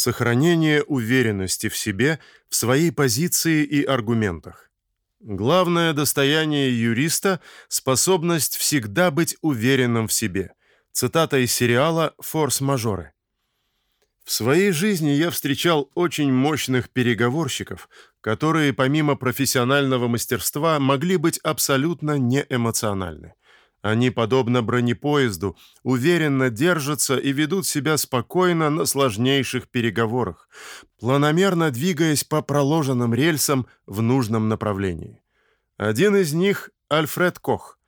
Сохранение уверенности в себе, в своей позиции и аргументах. Главное достояние юриста способность всегда быть уверенным в себе. Цитата из сериала Форс-мажоры. В своей жизни я встречал очень мощных переговорщиков, которые помимо профессионального мастерства могли быть абсолютно неэмоциональны. Они, подобно бронепоезду, уверенно держатся и ведут себя спокойно на сложнейших переговорах, планомерно двигаясь по проложенным рельсам в нужном направлении. Один из них — Альфред Кох,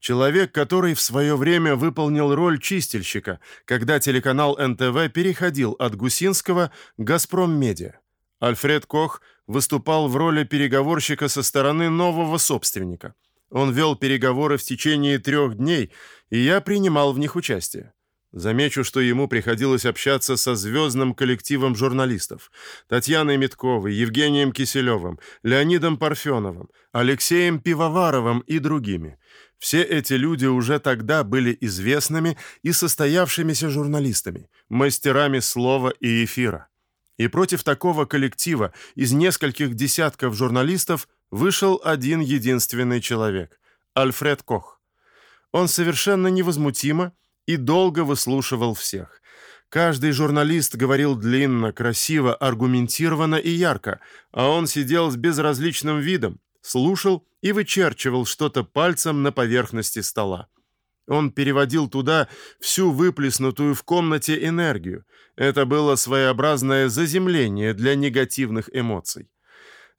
человек, который в свое время выполнил роль чистильщика, когда телеканал НТВ переходил от Гусинского к «Газпром Медиа». Альфред Кох выступал в роли переговорщика со стороны нового собственника – он вел переговоры в течение трех дней, и я принимал в них участие. Замечу, что ему приходилось общаться со звездным коллективом журналистов: Татьяной Митковой, Евгением Киселевым, Леонидом Парфеновым, Алексеем Пивоваровым и другими. Все эти люди уже тогда были известными и состоявшимися журналистами, мастерами слова и эфира. И против такого коллектива из нескольких десятков журналистов вышел один единственный человек Альфред Кох. Он совершенно невозмутимо и долго выслушивал всех. Каждый журналист говорил длинно, красиво, аргументированно и ярко, а он сидел с безразличным видом, слушал и вычерчивал что-то пальцем на поверхности стола. Он переводил туда всю выплеснутую в комнате энергию. Это было своеобразное заземление для негативных эмоций.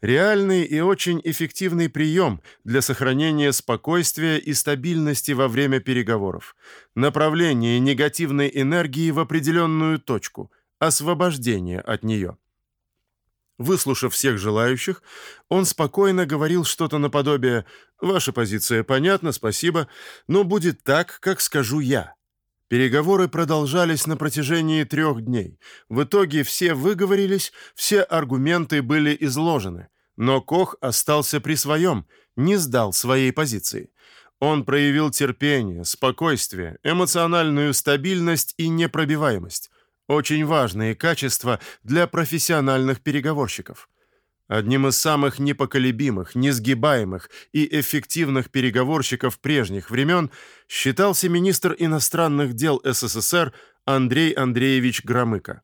Реальный и очень эффективный прием для сохранения спокойствия и стабильности во время переговоров. Направление негативной энергии в определенную точку, освобождение от нее. Выслушав всех желающих, он спокойно говорил что-то наподобие «Ваша позиция понятна, спасибо, но будет так, как скажу я». Переговоры продолжались на протяжении трех дней. В итоге все выговорились, все аргументы были изложены, но Кох остался при своем, не сдал своей позиции. Он проявил терпение, спокойствие, эмоциональную стабильность и непробиваемость. Очень важные качества для профессиональных переговорщиков. Одним из самых непоколебимых, несгибаемых и эффективных переговорщиков прежних времен считался министр иностранных дел СССР Андрей Андреевич Громыко.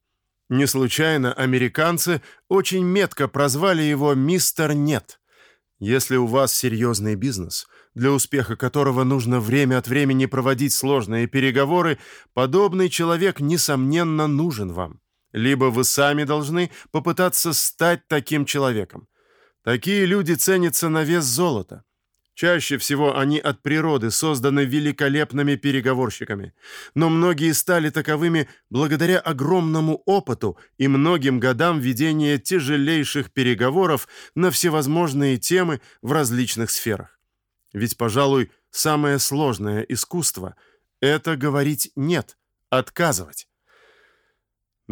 Не случайно американцы очень метко прозвали его «Мистер Нет». Если у вас серьезный бизнес, для успеха которого нужно время от времени проводить сложные переговоры, подобный человек, несомненно, нужен вам либо вы сами должны попытаться стать таким человеком. Такие люди ценятся на вес золота. Чаще всего они от природы созданы великолепными переговорщиками, но многие стали таковыми благодаря огромному опыту и многим годам ведения тяжелейших переговоров на всевозможные темы в различных сферах. Ведь, пожалуй, самое сложное искусство это говорить нет, отказывать.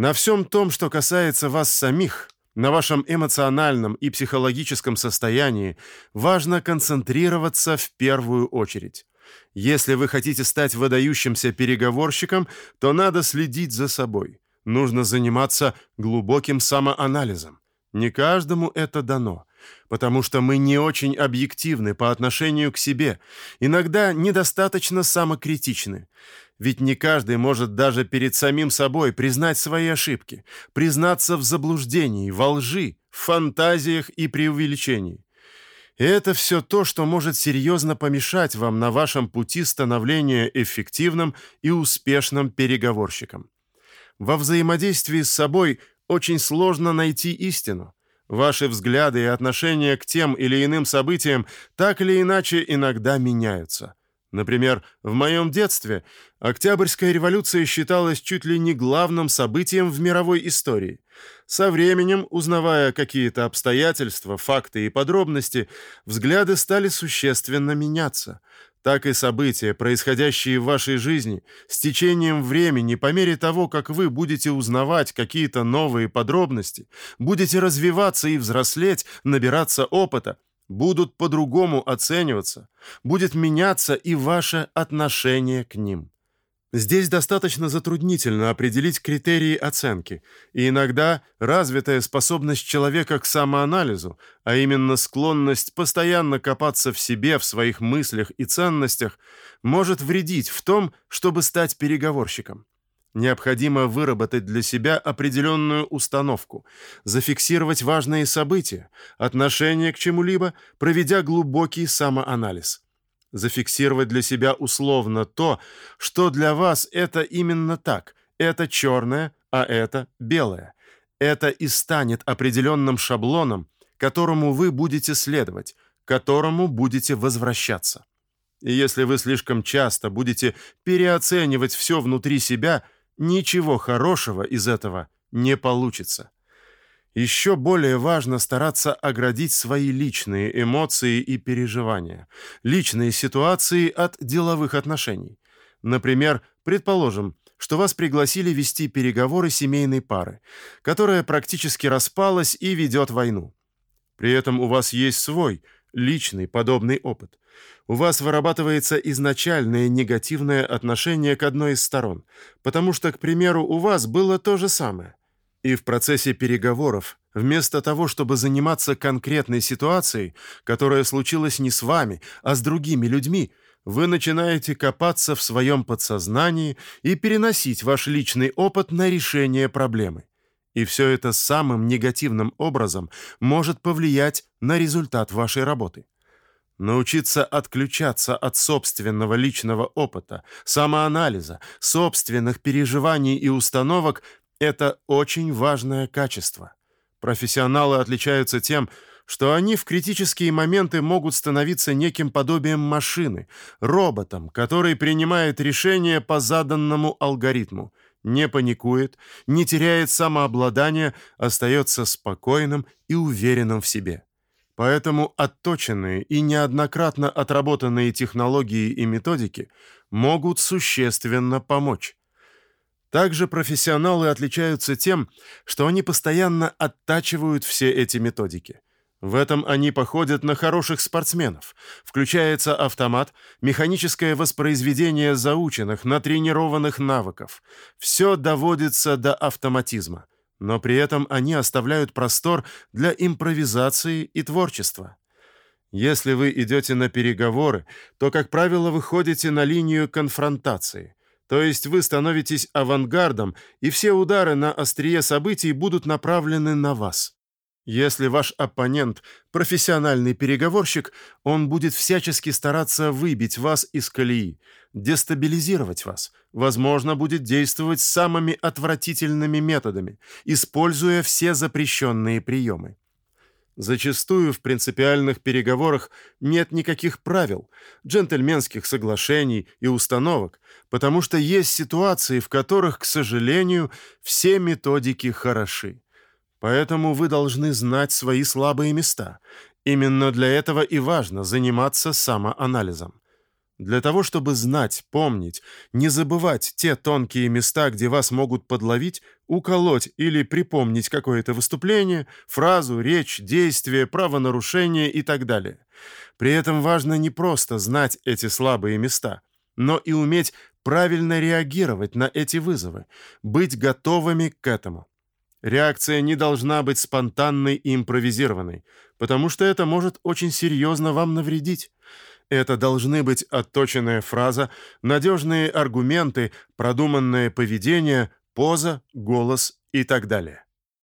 На всем том, что касается вас самих, на вашем эмоциональном и психологическом состоянии, важно концентрироваться в первую очередь. Если вы хотите стать выдающимся переговорщиком, то надо следить за собой. Нужно заниматься глубоким самоанализом. Не каждому это дано, потому что мы не очень объективны по отношению к себе, иногда недостаточно самокритичны. Ведь не каждый может даже перед самим собой признать свои ошибки, признаться в заблуждении, во лжи, в фантазиях и преувеличении. И это все то, что может серьезно помешать вам на вашем пути становления эффективным и успешным переговорщиком. Во взаимодействии с собой очень сложно найти истину. Ваши взгляды и отношения к тем или иным событиям так или иначе иногда меняются. Например, в моем детстве Октябрьская революция считалась чуть ли не главным событием в мировой истории. Со временем, узнавая какие-то обстоятельства, факты и подробности, взгляды стали существенно меняться. Так и события, происходящие в вашей жизни, с течением времени, по мере того, как вы будете узнавать какие-то новые подробности, будете развиваться и взрослеть, набираться опыта, будут по-другому оцениваться, будет меняться и ваше отношение к ним. Здесь достаточно затруднительно определить критерии оценки, и иногда развитая способность человека к самоанализу, а именно склонность постоянно копаться в себе, в своих мыслях и ценностях, может вредить в том, чтобы стать переговорщиком. Необходимо выработать для себя определенную установку, зафиксировать важные события, отношение к чему-либо, проведя глубокий самоанализ зафиксировать для себя условно то, что для вас это именно так. Это черное, а это белое. Это и станет определенным шаблоном, которому вы будете следовать, к которому будете возвращаться. И если вы слишком часто будете переоценивать все внутри себя, ничего хорошего из этого не получится. Еще более важно стараться оградить свои личные эмоции и переживания, личные ситуации от деловых отношений. Например, предположим, что вас пригласили вести переговоры семейной пары, которая практически распалась и ведет войну. При этом у вас есть свой, личный подобный опыт. У вас вырабатывается изначальное негативное отношение к одной из сторон, потому что, к примеру, у вас было то же самое. И в процессе переговоров, вместо того, чтобы заниматься конкретной ситуацией, которая случилась не с вами, а с другими людьми, вы начинаете копаться в своем подсознании и переносить ваш личный опыт на решение проблемы. И все это самым негативным образом может повлиять на результат вашей работы. Научиться отключаться от собственного личного опыта, самоанализа, собственных переживаний и установок это очень важное качество. Профессионалы отличаются тем, что они в критические моменты могут становиться неким подобием машины, роботом, который принимает решения по заданному алгоритму, не паникует, не теряет самообладание, остается спокойным и уверенным в себе. Поэтому отточенные и неоднократно отработанные технологии и методики могут существенно помочь. Также профессионалы отличаются тем, что они постоянно оттачивают все эти методики. В этом они походят на хороших спортсменов. Включается автомат, механическое воспроизведение заученных, натренированных навыков. Все доводится до автоматизма, но при этом они оставляют простор для импровизации и творчества. Если вы идете на переговоры, то, как правило, выходите на линию конфронтации – то есть вы становитесь авангардом, и все удары на острие событий будут направлены на вас. Если ваш оппонент профессиональный переговорщик, он будет всячески стараться выбить вас из колеи, дестабилизировать вас, возможно, будет действовать самыми отвратительными методами, используя все запрещенные приемы. Зачастую в принципиальных переговорах нет никаких правил, джентльменских соглашений и установок, потому что есть ситуации, в которых, к сожалению, все методики хороши. Поэтому вы должны знать свои слабые места. Именно для этого и важно заниматься самоанализом. Для того, чтобы знать, помнить, не забывать те тонкие места, где вас могут подловить, уколоть или припомнить какое-то выступление, фразу, речь, действие, правонарушение и так далее. При этом важно не просто знать эти слабые места, но и уметь правильно реагировать на эти вызовы, быть готовыми к этому. Реакция не должна быть спонтанной и импровизированной, потому что это может очень серьезно вам навредить. Это должны быть отточенная фраза, надежные аргументы, продуманное поведение, поза, голос и так далее.